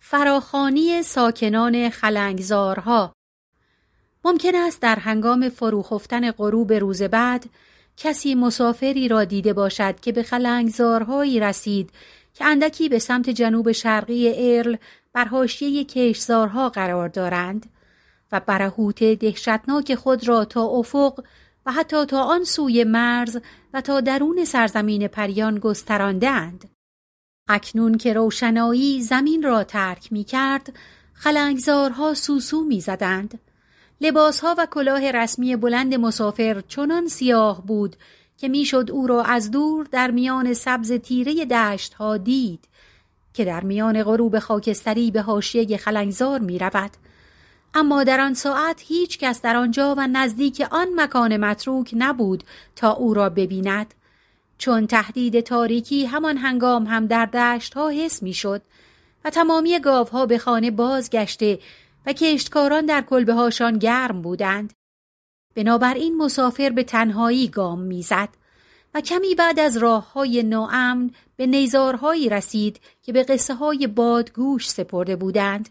فراخانی ساکنان خلنگزارها ممکن است در هنگام فروخفتن غروب روز بعد کسی مسافری را دیده باشد که به خلنگزارهایی رسید که اندکی به سمت جنوب شرقی ارل بر حاشیه کشزارها قرار دارند و برهوت دهشتناک خود را تا افق و حتی تا آن سوی مرز و تا درون سرزمین پریان گستراندهاند. اکنون که روشنایی زمین را ترک می کرد خلنگزارها سوسو می زدند. لباسها و کلاه رسمی بلند مسافر چنان سیاه بود که می‌شد او را از دور در میان سبز تیره دشت ها دید که در میان غروب خاکستری به حاشیه خلنگزار می رود. اما در آن ساعت هیچ کس در آنجا و نزدیک آن مکان متروک نبود تا او را ببیند. چون تهدید تاریکی همان هنگام هم در دشت ها حس می شد و تمامی گاوها به خانه بازگشته و کشتکاران در کلبه هاشان گرم بودند. بنابراین مسافر به تنهایی گام می‌زد و کمی بعد از راه های ناامن به نیزارهایی رسید که به قصه های بادگوش سپرده بودند.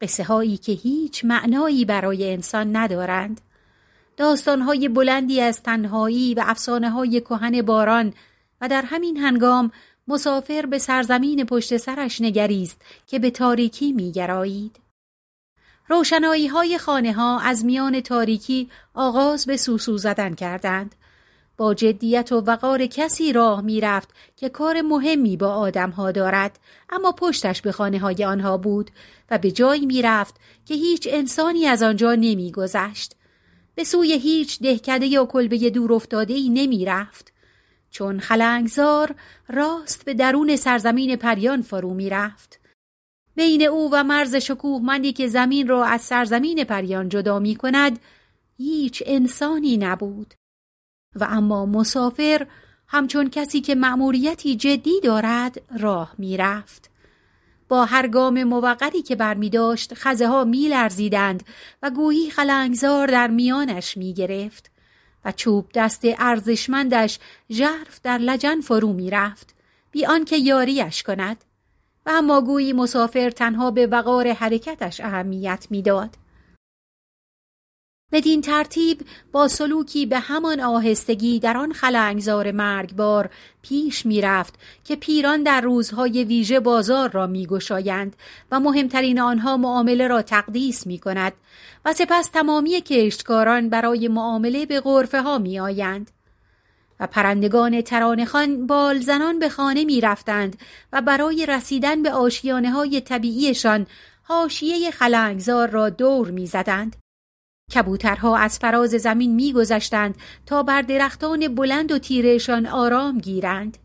قصه هایی که هیچ معنایی برای انسان ندارند. داستانهای بلندی از تنهایی و افسانه های کهن باران و در همین هنگام مسافر به سرزمین پشت سرش نگریست که به تاریکی میگرایید. روشنایی های خانه ها از میان تاریکی آغاز به سوسو زدن کردند. با جدیت و وقار کسی راه می‌رفت که کار مهمی با آدم ها دارد اما پشتش به خانه های آنها بود و به جایی می‌رفت که هیچ انسانی از آنجا نمیگذشت. به سوی هیچ دهکده یا کلبه دور افتاده ای نمی رفت. چون خلنگزار راست به درون سرزمین پریان فرو می رفت. بین او و مرز شکوهمندی که زمین را از سرزمین پریان جدا می کند هیچ انسانی نبود. و اما مسافر همچون کسی که مأموریتی جدی دارد راه می رفت. با هر گام موقری که برمی داشت خزه ها می لرزیدند و گویی خلنگزار در میانش می گرفت و چوب دست ارزشمندش ژرف در لجن فرو می رفت بی آنکه یاریش کند و اما گویی مسافر تنها به وقار حرکتش اهمیت می‌داد. بدین ترتیب با سلوکی به همان آهستگی در آن خلنگزار مرگبار پیش می‌رفت که پیران در روزهای ویژه بازار را میگشایند و مهمترین آنها معامله را تقدیس می کند و سپس تمامی کشتکاران برای معامله به غرفه ها می آیند. و پرندگان ترانخان بالزنان به خانه می رفتند و برای رسیدن به آشیانه های طبیعیشان حاشیه خلنگزار را دور می زدند. کبوترها از فراز زمین میگذشتند تا بر درختان بلند و تیرهشان آرام گیرند.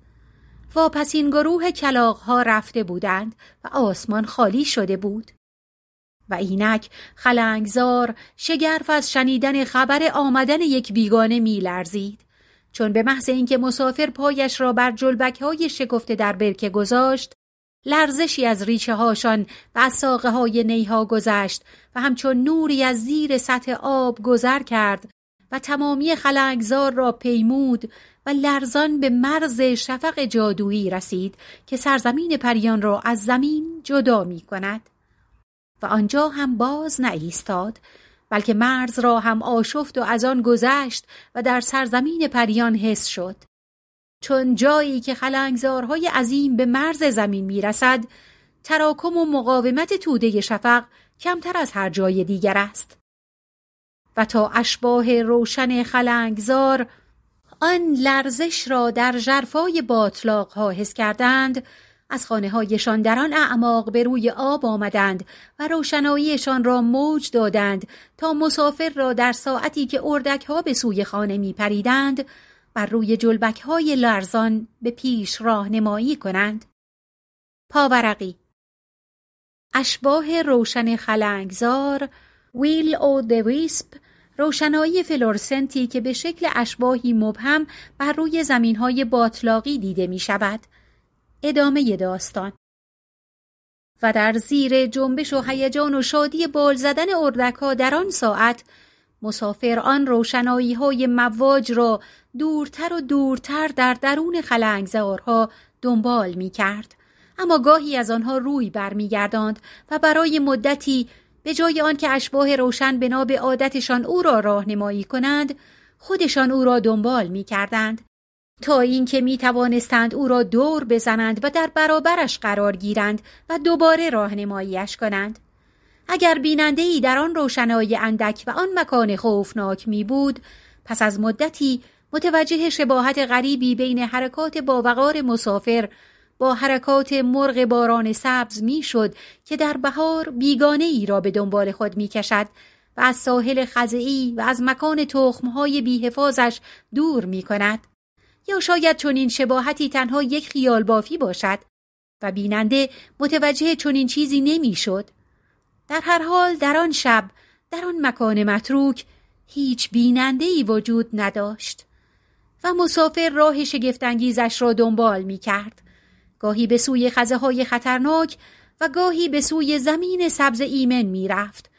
واپس این گروه کلاغها رفته بودند و آسمان خالی شده بود. و اینک خلنگزار شگرف از شنیدن خبر آمدن یک بیگانه میلرزید. چون به محض اینکه مسافر پایش را بر جلبک های شکفته در برکه گذاشت لرزشی از ریچه هاشان و از ساقه های نیها گذشت و همچون نوری از زیر سطح آب گذر کرد و تمامی خلنگزار را پیمود و لرزان به مرز شفق جادویی رسید که سرزمین پریان را از زمین جدا می کند. و آنجا هم باز نایستاد بلکه مرز را هم آشفت و از آن گذشت و در سرزمین پریان حس شد. چون جایی که خلنگزارهای عظیم به مرز زمین می‌رسد تراکم و مقاومت توده شفق کمتر از هر جای دیگر است. و تا اشباه روشن خلنگزار آن لرزش را در جرفای باطلاق ها حس کردند از خانه هایشان در آن اعماق به روی آب آمدند و روشناییشان را موج دادند تا مسافر را در ساعتی که اردک ها به سوی خانه می پریدند بر روی جلبک های لرزان به پیش راهنمایی کنند. پاورقی اشباه روشن خلنگزار ویل او دویسپ روشنایی فلورسنتی که به شکل اشباهی مبهم بر روی زمینهای باطلاقی دیده می شود. ادامه داستان و در زیر جنبش و هیجان و شادی بال زدن اردکها در آن ساعت مسافر آن روشنایی های مواج را دورتر و دورتر در درون خلنگزارها دنبال می کرد. اما گاهی از آنها روی برمیگرداند و برای مدتی به جای آنکه اشباه روشن بنا به عادتشان او را راهنمایی کنند خودشان او را دنبال می کردند تا اینکه می توانستند او را دور بزنند و در برابرش قرار گیرند و دوباره راهنماییش کنند اگر بیننده ای در آن روشنایی اندک و آن مکان خوفناک می بود پس از مدتی متوجه شباهت غریبی بین حرکات باوقار مسافر با حرکات مرغ باران سبز می‌شد که در بهار بیگانه ای را به دنبال خود می کشد و از ساحل خزعی و از مکان تخمهای بیحفاظش دور می کند. یا شاید چنین شباهتی تنها یک خیال بافی باشد و بیننده متوجه چنین چیزی نمی‌شد. در هر حال در آن شب در آن مکان متروک هیچ بیننده ای وجود نداشت و مسافر راه شگفتانگیزش را دنبال می کرد. گاهی به سوی خزه های خطرناک و گاهی به سوی زمین سبز ایمن می رفت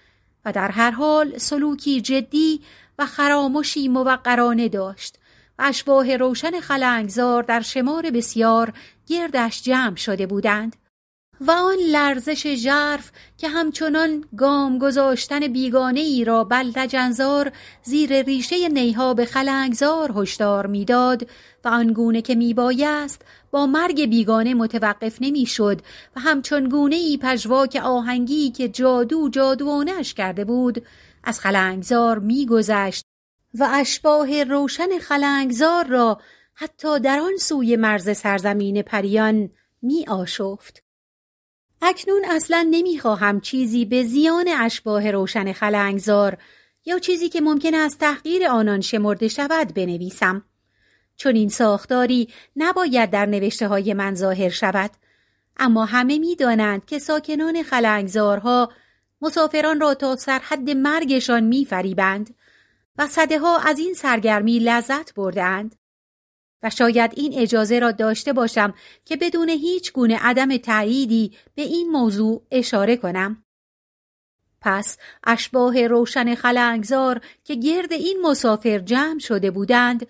و در هر حال سلوکی جدی و خرامشی موقرانه داشت و اشباه روشن خلنگزار در شمار بسیار گردش جمع شده بودند. و آن لرزش ژرف که همچنان گام گذاشتن بیگانه ای را بلدجنزار زیر ریشه نیها به خلنگزار هشدار می‌داد و آنگونه که میبایست با مرگ بیگانه متوقف نمی‌شد و همچون گونه ای پژواک آهنگی که جادو جادوانش کرده بود از خلنگزار میگذشت و اشباه روشن خلنگزار را حتی در آن سوی مرز سرزمین پریان می آشفت. اکنون اصلا نمی‌خواهم چیزی به زیان اشباه روشن خلنگزار یا چیزی که ممکن است تحقیر آنان شمرده شود بنویسم. چون این ساختاری نباید در نوشته های من ظاهر شود. اما همه می‌دانند که ساکنان خلنگزارها مسافران را تا سرحد مرگشان میفریبند و صده ها از این سرگرمی لذت بردند. و شاید این اجازه را داشته باشم که بدون هیچ گونه عدم تأییدی به این موضوع اشاره کنم. پس اشباه روشن خلنگزار که گرد این مسافر جمع شده بودند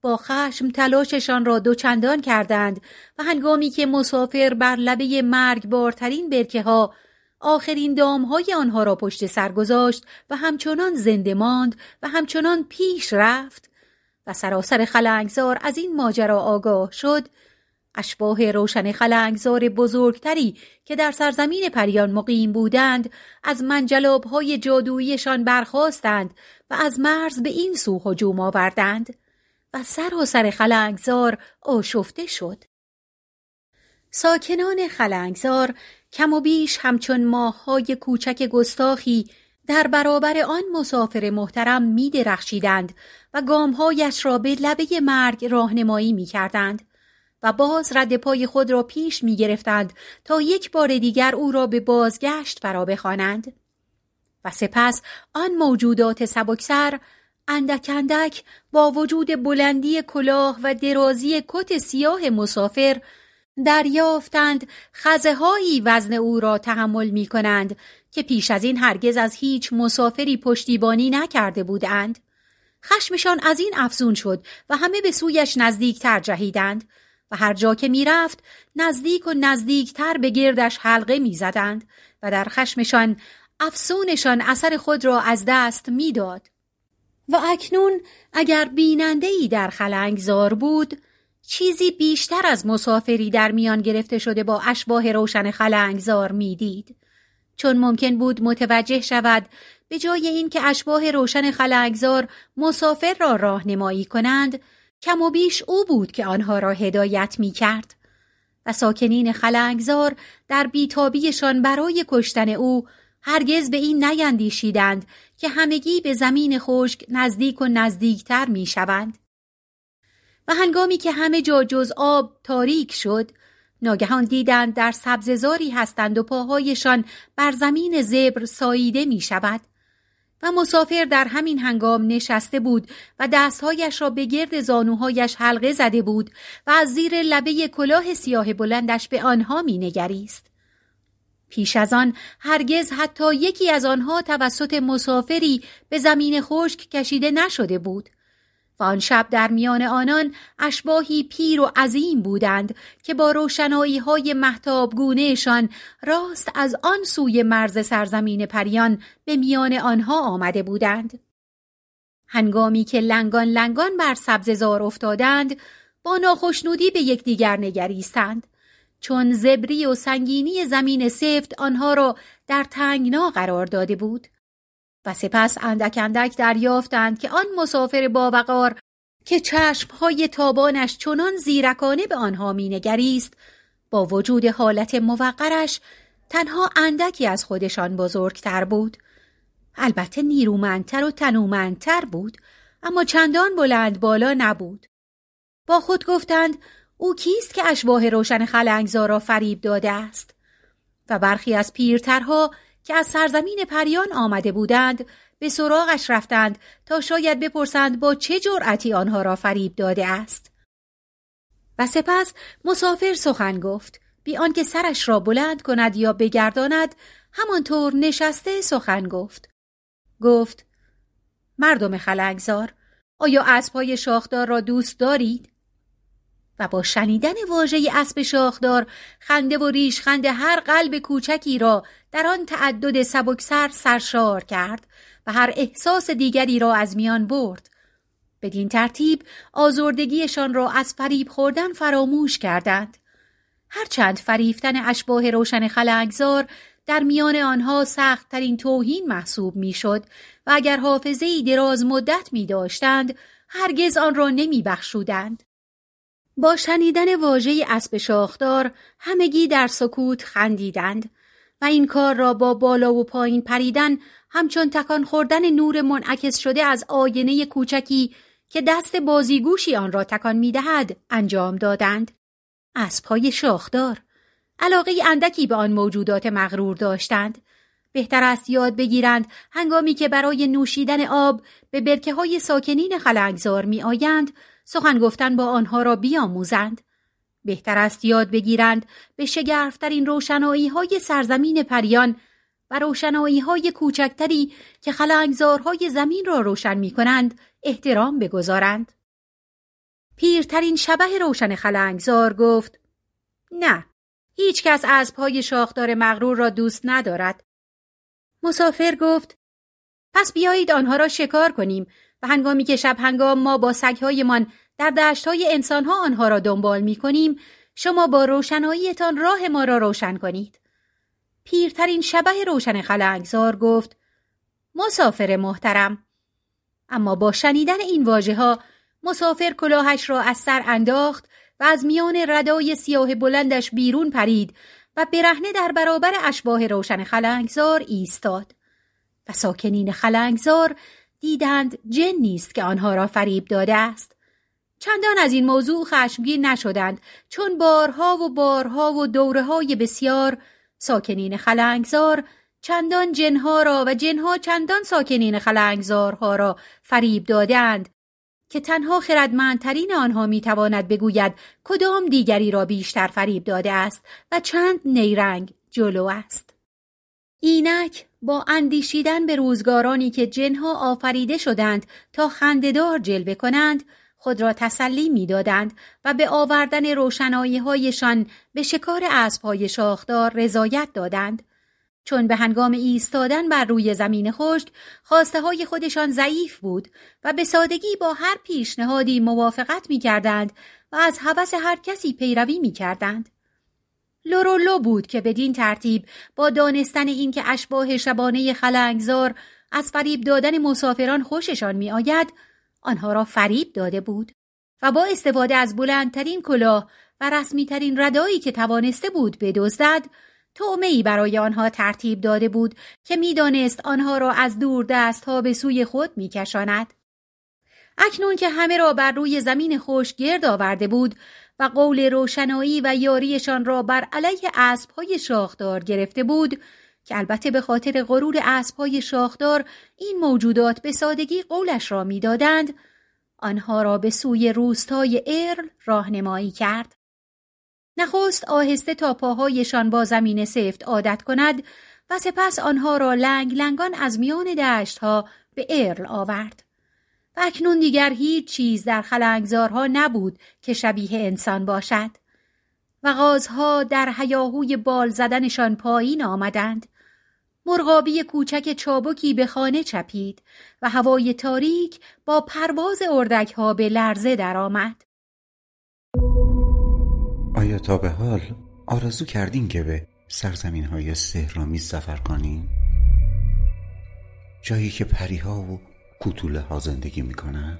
با خشم تلاششان را دوچندان کردند و هنگامی که مسافر بر لبه مرگ بارترین برکه ها آخرین دامهای آنها را پشت سر گذاشت و همچنان زنده ماند و همچنان پیش رفت و سراسر خلنگزار از این ماجرا آگاه شد. اشباه روشن خلنگزار بزرگتری که در سرزمین پریان مقیم بودند از منجلابهای جادوییشان برخواستند و از مرز به این سو هجوم آوردند و سراسر خلنگزار آشفته شد. ساکنان خلنگزار کم و بیش همچون ماههای کوچک گستاخی در برابر آن مسافر محترم می درخشیدند و گامهایش را به لبه مرگ راهنمایی می کردند و باز رد پای خود را پیش می گرفتند تا یک بار دیگر او را به بازگشت فرا بخوانند و سپس آن موجودات سبکسر اندک اندک با وجود بلندی کلاه و درازی کت سیاه مسافر دریافتند خزه هایی وزن او را تحمل می کنند که پیش از این هرگز از هیچ مسافری پشتیبانی نکرده بودند. خشمشان از این افزون شد و همه به سویش نزدیکتر جهیدند و هر جا که می‌رفت نزدیک و نزدیکتر به گردش حلقه می‌زدند و در خشمشان افسونشان اثر خود را از دست می‌داد. و اکنون اگر بیننده ای در خلنگزار بود چیزی بیشتر از مسافری در میان گرفته شده با اشباه روشن خلنگزار می‌دید. چون ممکن بود متوجه شود به جای اینکه اشباه روشن خلنگزار مسافر را راهنمایی کنند کم و بیش او بود که آنها را هدایت می کرد و ساکنین خلنگزار در بیتابیشان برای کشتن او هرگز به این نیندیشیدند که همگی به زمین خشک نزدیک و نزدیکتر می شوند. و هنگامی که همه جا جز آب تاریک شد ناگهان دیدند در سبززاری هستند و پاهایشان بر زمین زبر ساییده می شود و مسافر در همین هنگام نشسته بود و دستهایش را به گرد زانوهایش حلقه زده بود و از زیر لبه کلاه سیاه بلندش به آنها می نگریست. پیش از آن هرگز حتی یکی از آنها توسط مسافری به زمین خشک کشیده نشده بود. و آن شب در میان آنان اشباهی پیر و عظیم بودند که با روشنایی های محتابگونهشان راست از آن سوی مرز سرزمین پریان به میان آنها آمده بودند. هنگامی که لنگان لنگان بر سبززار افتادند با ناخشنودی به یکدیگر نگریستند چون زبری و سنگینی زمین سفت آنها را در تنگنا قرار داده بود. و سپس اندک اندک دریافتند که آن مسافر باوقار که چشمهای تابانش چنان زیرکانه به آنها مینگریست با وجود حالت موقرش تنها اندکی از خودشان بزرگتر بود. البته نیرومندتر و تنومندتر بود اما چندان بلند بالا نبود. با خود گفتند او کیست که اشباه روشن خلنگزارا فریب داده است؟ و برخی از پیرترها که از سرزمین پریان آمده بودند به سراغش رفتند تا شاید بپرسند با چه جرأتی آنها را فریب داده است. و سپس مسافر سخن گفت بی آنکه سرش را بلند کند یا بگرداند همانطور نشسته سخن گفت. گفت مردم خلنگزار آیا اسبهای شاخدار را دوست دارید؟ و با شنیدن واژه اسب شاخدار خنده و ریش خنده هر قلب کوچکی را در آن تعدد سبکسر سرشار کرد و هر احساس دیگری را از میان برد بدین ترتیب آزردگیشان را از فریب خوردن فراموش کردند هرچند فریفتن اشباه روشن خلنگزار در میان آنها سختترین توهین محسوب می‌شد و اگر حافظه دراز مدت می داشتند هرگز آن را نمی بخشودند. با شنیدن واژه اسب شاخدار همگی در سکوت خندیدند و این کار را با بالا و پایین پریدن همچون تکان خوردن نور منعکس شده از آینه کوچکی که دست بازیگوشی آن را تکان می‌دهد انجام دادند. اسبهای شاخدار علاقه اندکی به آن موجودات مغرور داشتند. بهتر است یاد بگیرند هنگامی که برای نوشیدن آب به برکه های ساکنین خلنگزار می آیند سخن گفتن با آنها را بیاموزند. بهتر است یاد بگیرند به شگرفترین روشنایی های سرزمین پریان و روشنایی های کوچکتری که خلنگزارهای زمین را روشن می کنند احترام بگذارند. پیرترین شبه روشن خلنگزار گفت نه هیچ کس از پای شاخدار مغرور را دوست ندارد. مسافر گفت پس بیایید آنها را شکار کنیم هنگامی که شب هنگام ما با سگهایمان در دشتهای انسانها آنها را دنبال می کنیم شما با روشناییتان راه ما را روشن کنید. پیرترین شبه روشن خلنگزار گفت مسافر محترم اما با شنیدن این واژه ها مسافر کلاهش را از سر انداخت و از میان ردای سیاه بلندش بیرون پرید و برهنه در برابر اشباه روشن خلنگزار ایستاد و ساکنین خلنگزار دیدند جن نیست که آنها را فریب داده است چندان از این موضوع خشمگین نشدند چون بارها و بارها و دوره های بسیار ساکنین خلنگزار چندان جنها را و جنها چندان ساکنین خلنگزارها را فریب دادند که تنها خردمندترین آنها می‌تواند بگوید کدام دیگری را بیشتر فریب داده است و چند نیرنگ جلو است. اینک با اندیشیدن به روزگارانی که جنها آفریده شدند تا خندهدار جلوه کنند خود را تسلی می‌دادند و به آوردن روشنایی هایشان به شکار اسبهای شاخدار رضایت دادند چون به هنگام ایستادن بر روی زمین خشک خواسته های خودشان ضعیف بود و به سادگی با هر پیشنهادی موافقت می کردند و از هوس هر کسی پیروی می کردند. لورولو بود که بدین ترتیب با دانستن اینکه اشباه شبانه خلنگزار از فریب دادن مسافران خوششان می آید آنها را فریب داده بود و با استفاده از بلندترین کلاه و رسمیترین ردایی که توانسته بود بدزدد ای برای آنها ترتیب داده بود که می‌دانست آنها را از دور دست ها به سوی خود میکشاند. اکنون که همه را بر روی زمین خوش گرد آورده بود و قول روشنایی و یاریشان را بر علیه اسبهای شاخدار گرفته بود که البته به خاطر غرور اسبهای شاخدار این موجودات به سادگی قولش را می‌دادند. آنها را به سوی روستای ارل راهنمایی کرد. نخست آهسته تا پاهایشان با زمین سفت عادت کند و سپس آنها را لنگ لنگان از میان دشتها به ارل آورد. و اکنون دیگر هیچ چیز در خلنگزارها نبود که شبیه انسان باشد و غازها در هیاهوی بال زدنشان پایین آمدند مرغابی کوچک چابکی به خانه چپید و هوای تاریک با پرواز اردک به لرزه درآمد. آیا تا به حال آرزو کردین که به سرزمین های سهرامی سفر کنین؟ جایی که پریها و کوتوله ها زندگی می‌کنن؟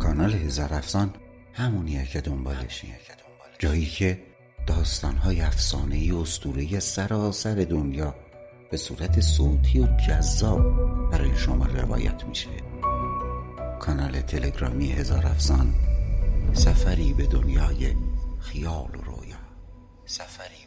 کانال هزار افسان همونیه که دنبالشیه جایی که داستانهای افسانه‌ای اسطوره سراسر دنیا به صورت صوتی و جذاب برای شما روایت میشه. کانال تلگرامی هزار افسان سفری به دنیای خیال و رویا. سفری